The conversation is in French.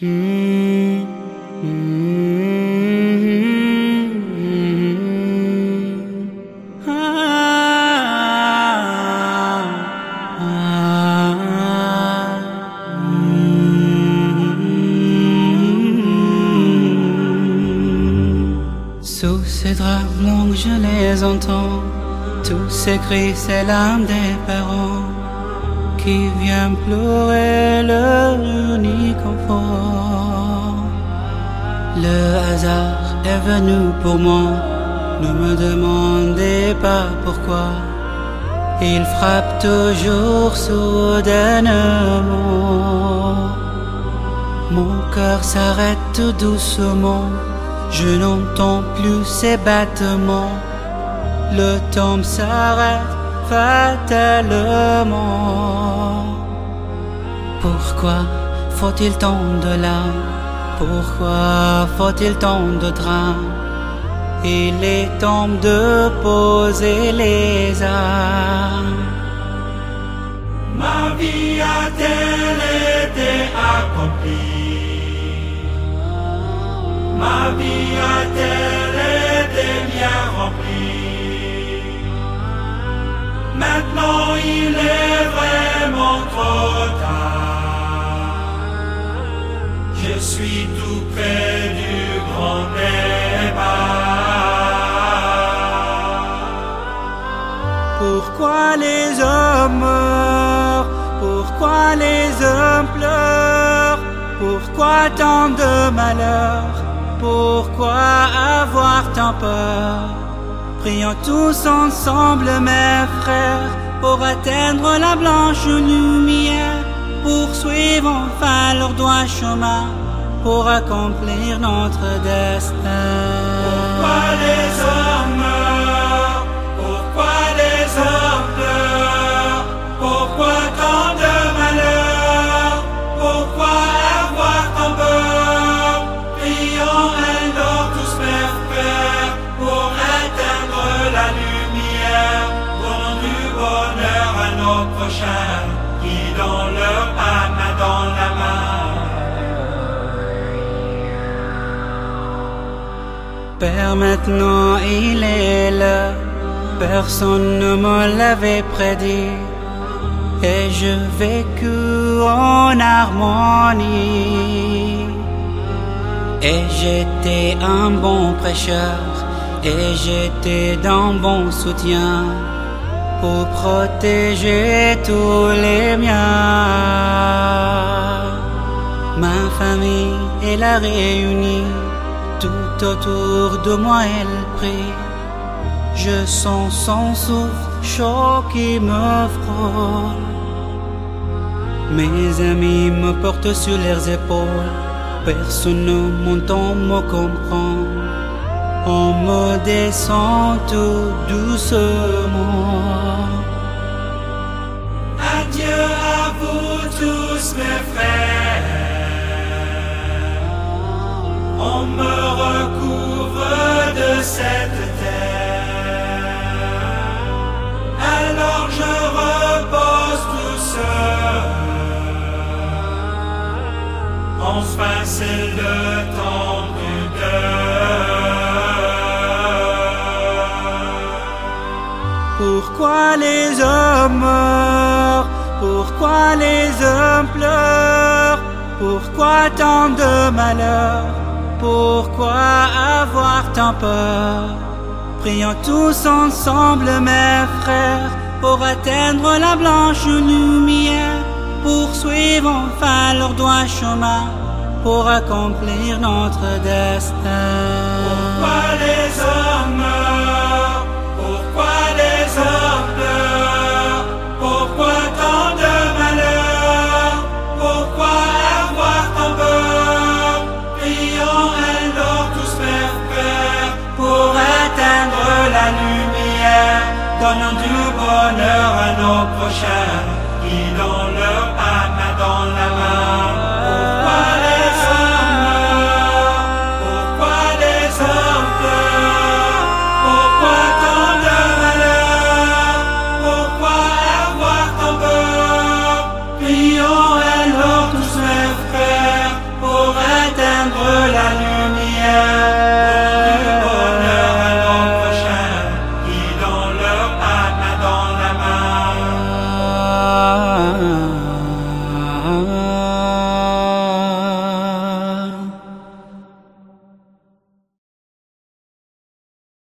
Sous ces draps blancs, je les entends. Tous ces cris, c'est l'âme des parents qui vient pleurer leur unique enfant. Le hasard est venu pour moi, ne me demandez pas pourquoi. Il frappe toujours soudainement. Mon cœur s'arrête doucement, je n'entends plus ses battements. Le temps s'arrête fatalement. Pourquoi faut-il tant de larmes? Pourquoi faut-il tant de drames? Il est temps de poser les armes. Ma vie a-t-elle été accomplie? Ma vie a-t-elle été trop Je suis tout près du grand départ Pourquoi les hommes meurent? Pourquoi les hommes pleurent? Pourquoi tant de malheurs? Pourquoi avoir tant peur? Prions tous ensemble, mes frères, pour atteindre la blanche lumière, poursuivre enfin leur droit chemin, pour accomplir notre destin. Pourquoi les hommes Pourquoi les hommes qui dans leur âme main dans la main. Père, maintenant il est là, personne ne me l'avait prédit, et je vécu en harmonie. Et j'étais un bon prêcheur, et j'étais d'un bon soutien pour protéger tous les miens. Ma famille est la réunie, tout autour de moi elle prie. Je sens son souffle chaud qui me frôle. Mes amis me portent sur leurs épaules, personne ne m'entend me comprend. On me descend tout doucement. Adieu à vous tous mes frères. Pourquoi les hommes meurent? Pourquoi les hommes pleurent? Pourquoi tant de malheurs? Pourquoi avoir tant peur? Prions tous ensemble, mes frères, pour atteindre la blanche lumière, poursuivre enfin leur droit chemin, pour accomplir notre destin. Pourquoi les hommes meurent? bonheur à nos prochains qui dans leur âme, dans la main.